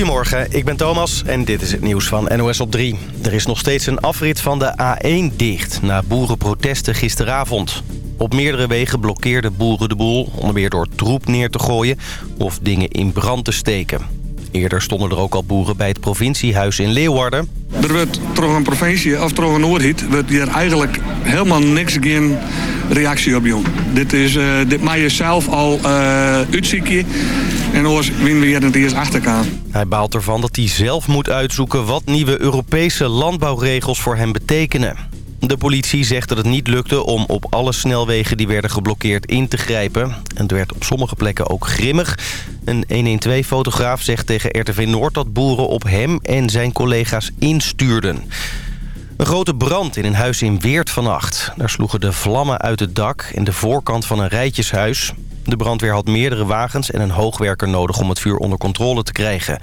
Goedemorgen, ik ben Thomas en dit is het nieuws van NOS op 3. Er is nog steeds een afrit van de A1 dicht na boerenprotesten gisteravond. Op meerdere wegen blokkeerden boeren de boel, onder meer door troep neer te gooien of dingen in brand te steken. Eerder stonden er ook al boeren bij het provinciehuis in Leeuwarden. Er werd toch een provincie of toch een Noordhiet... werd hier eigenlijk helemaal niks geen reactie op jong. Dit, is, uh, dit mag je zelf al uh, uitzieken. En oors winnen we hier het eerst achterkaan. Hij baalt ervan dat hij zelf moet uitzoeken... wat nieuwe Europese landbouwregels voor hem betekenen. De politie zegt dat het niet lukte om op alle snelwegen die werden geblokkeerd in te grijpen. En het werd op sommige plekken ook grimmig. Een 112-fotograaf zegt tegen RTV Noord dat boeren op hem en zijn collega's instuurden. Een grote brand in een huis in Weert vannacht. Daar sloegen de vlammen uit het dak en de voorkant van een rijtjeshuis. De brandweer had meerdere wagens en een hoogwerker nodig om het vuur onder controle te krijgen.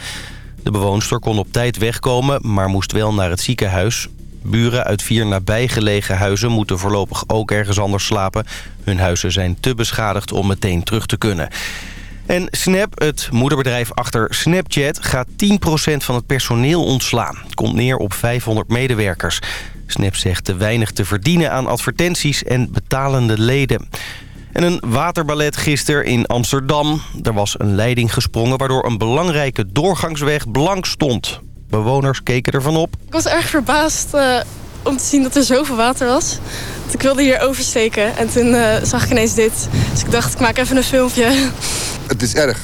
De bewoonster kon op tijd wegkomen, maar moest wel naar het ziekenhuis. Buren uit vier nabijgelegen huizen moeten voorlopig ook ergens anders slapen. Hun huizen zijn te beschadigd om meteen terug te kunnen. En Snap, het moederbedrijf achter Snapchat, gaat 10% van het personeel ontslaan. Komt neer op 500 medewerkers. Snap zegt te weinig te verdienen aan advertenties en betalende leden. En een waterballet gisteren in Amsterdam. Er was een leiding gesprongen waardoor een belangrijke doorgangsweg blank stond. Bewoners keken ervan op. Ik was erg verbaasd uh, om te zien dat er zoveel water was. Want ik wilde hier oversteken en toen uh, zag ik ineens dit. Dus ik dacht, ik maak even een filmpje. Het is erg.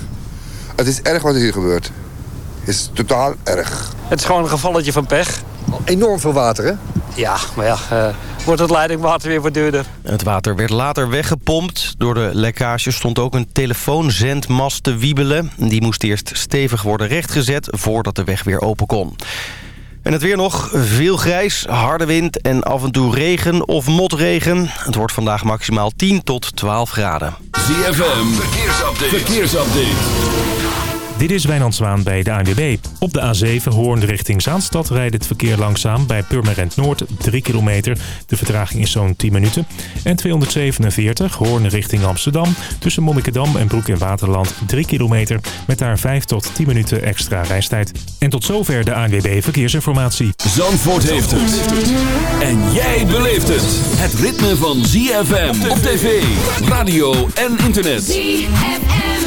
Het is erg wat er hier gebeurt. Het is totaal erg. Het is gewoon een gevalletje van pech. Enorm veel water, hè? Ja, maar ja, uh, wordt het leidingwater weer wat duurder. Het water werd later weggepompt. Door de lekkage stond ook een telefoonzendmast te wiebelen. Die moest eerst stevig worden rechtgezet voordat de weg weer open kon. En het weer nog. Veel grijs, harde wind en af en toe regen of motregen. Het wordt vandaag maximaal 10 tot 12 graden. ZFM, verkeersupdate. verkeersupdate. Dit is Wijnand Zwaan bij de ANWB. Op de A7 Hoorn richting Zaanstad rijdt het verkeer langzaam bij Purmerend Noord 3 kilometer. De vertraging is zo'n 10 minuten. En 247 Hoorn richting Amsterdam tussen Monnikendam en Broek in Waterland 3 kilometer met daar 5 tot 10 minuten extra reistijd. En tot zover de ANWB Verkeersinformatie. Zandvoort heeft het. En jij beleeft het. Het ritme van ZFM op tv, radio en internet. ZFM.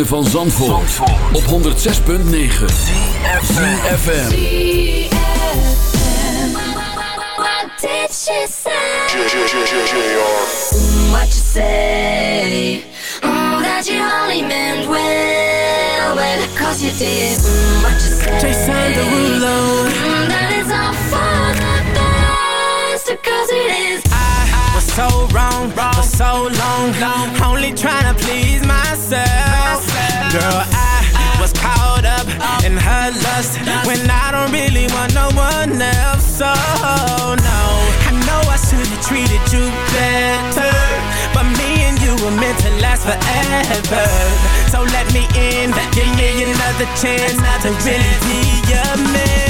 Ritme van Zandvoort, op 106.9 CFFM What did she say? What you say? Mm, that you only meant well, well, cause you did mm, what you say Jason Derulo mm, That is all so wrong, wrong for so long, long Only trying to please myself Girl, I was caught up in her lust when I don't really want no one else. So no, I know I should have treated you better, but me and you were meant to last forever. So let me in, give me another chance to really be your man.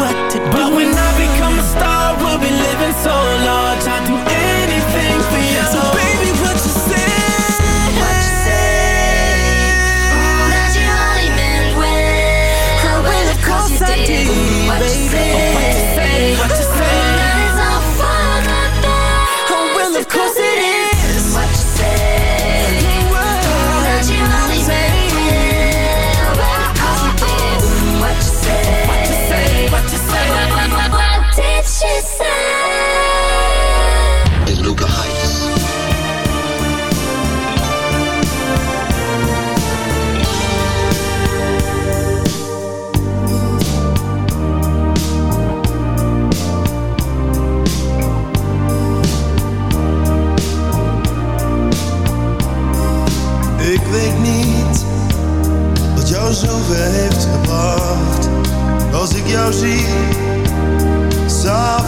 see. So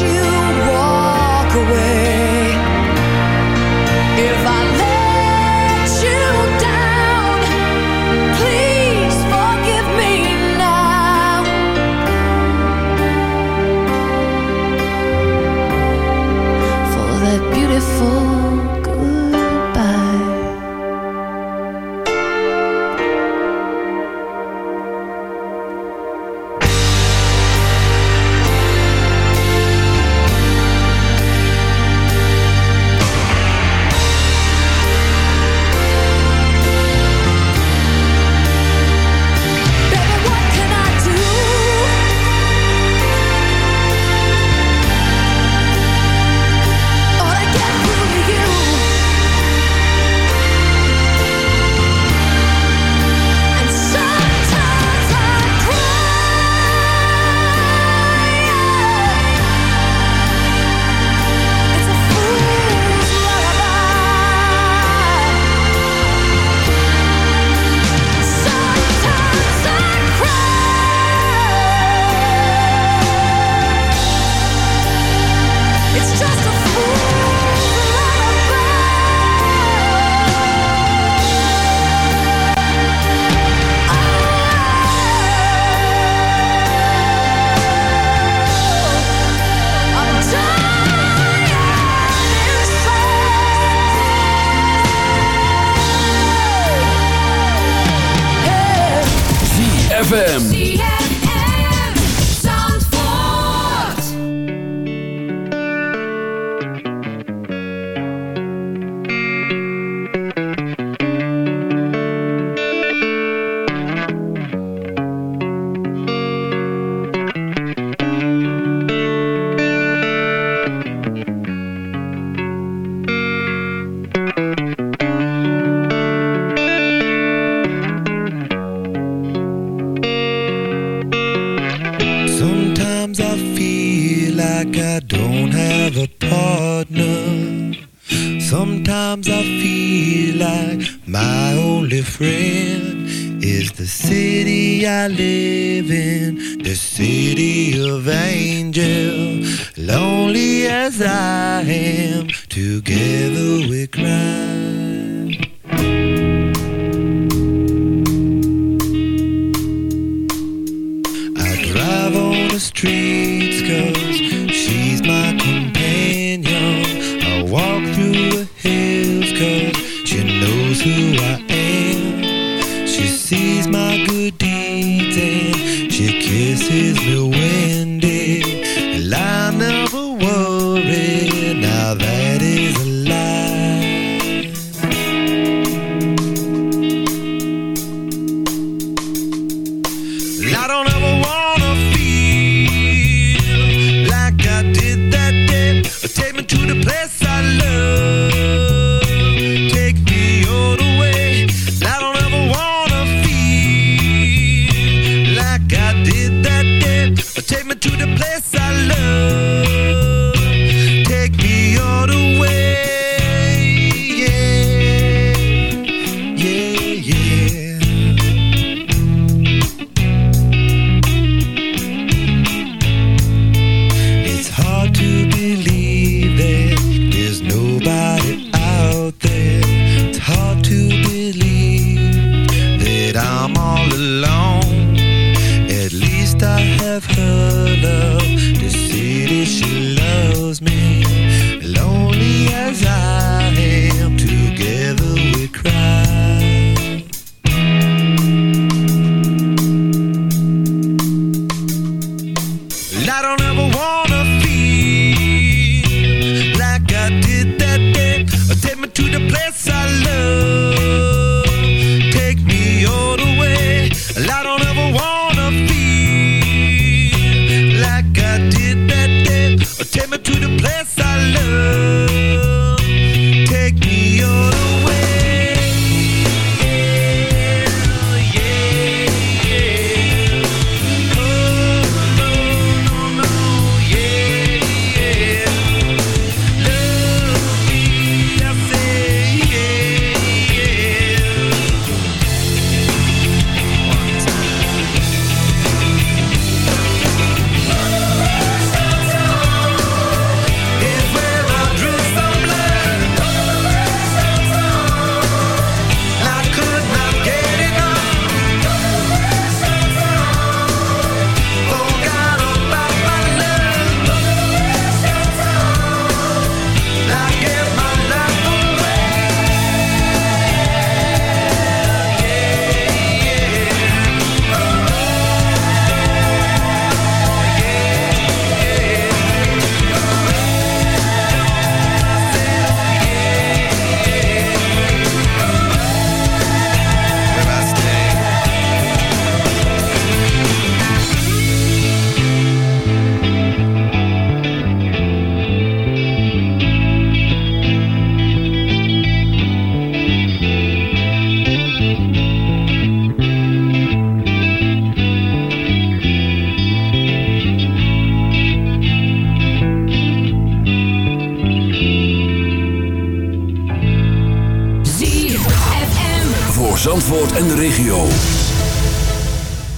you walk away.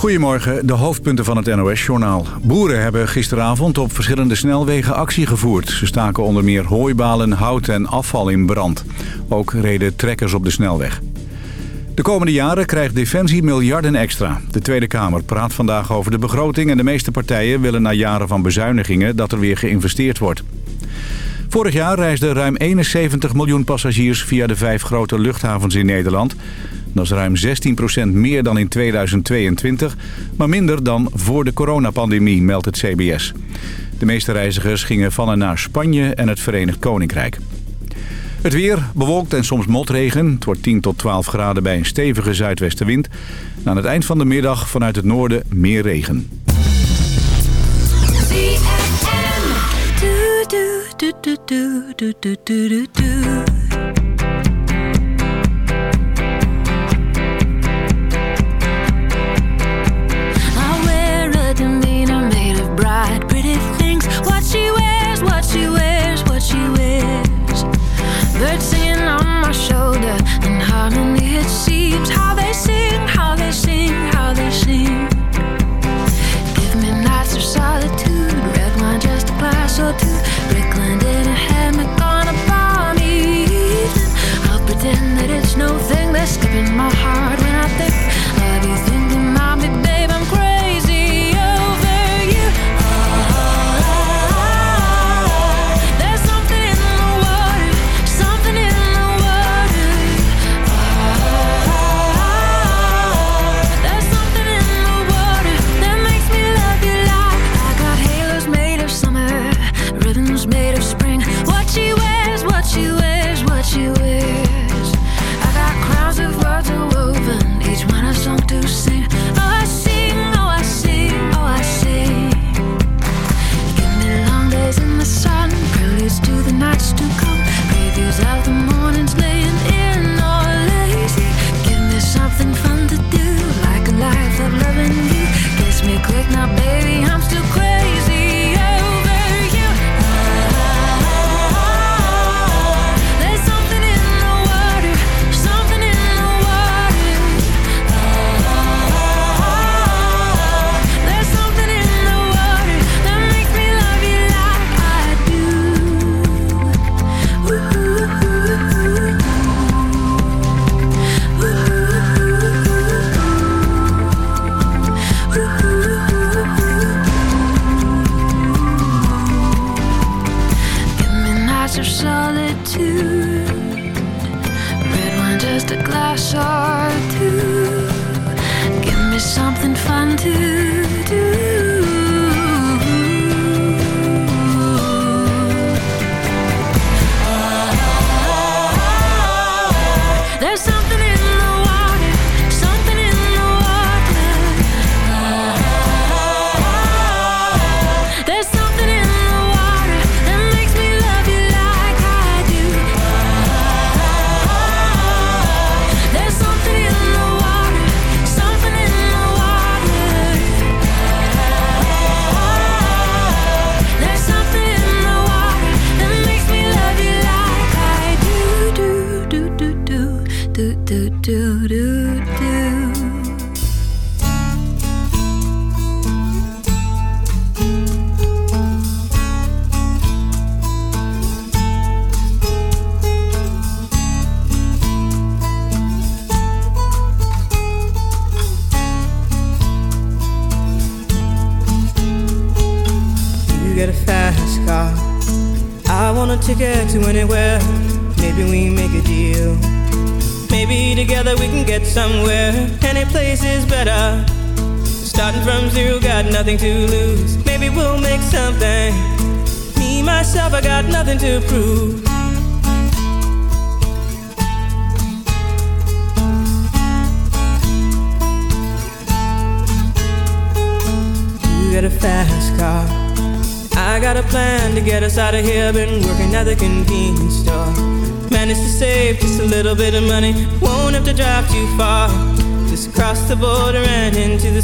Goedemorgen, de hoofdpunten van het NOS-journaal. Boeren hebben gisteravond op verschillende snelwegen actie gevoerd. Ze staken onder meer hooibalen, hout en afval in brand. Ook reden trekkers op de snelweg. De komende jaren krijgt Defensie miljarden extra. De Tweede Kamer praat vandaag over de begroting... en de meeste partijen willen na jaren van bezuinigingen dat er weer geïnvesteerd wordt. Vorig jaar reisden ruim 71 miljoen passagiers via de vijf grote luchthavens in Nederland. Dat is ruim 16% meer dan in 2022, maar minder dan voor de coronapandemie, meldt het CBS. De meeste reizigers gingen van en naar Spanje en het Verenigd Koninkrijk. Het weer bewolkt en soms motregen. Het wordt 10 tot 12 graden bij een stevige zuidwestenwind. En aan het eind van de middag vanuit het noorden meer regen.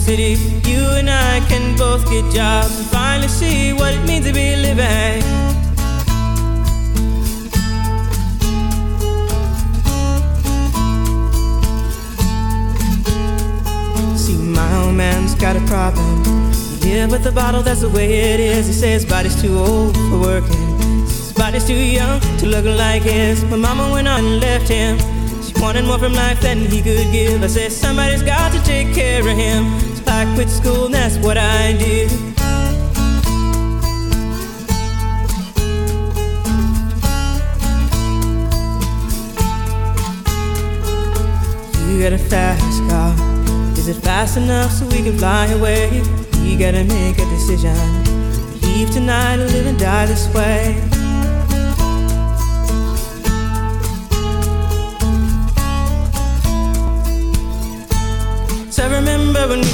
City. You and I can both get jobs and finally see what it means to be living. See, my old man's got a problem. Yeah, with the bottle, that's the way it is. He says body's too old for working. His body's too young to look like his. My mama went on and left him. She wanted more from life than he could give. I said, somebody's got to take care of him. I quit school, and that's what I did. You got a fast car. Is it fast enough so we can fly away? We gotta make a decision. Leave tonight or live and die this way.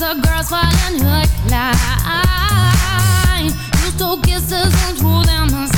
Lots girls falling like line. You stole kisses and threw them aside.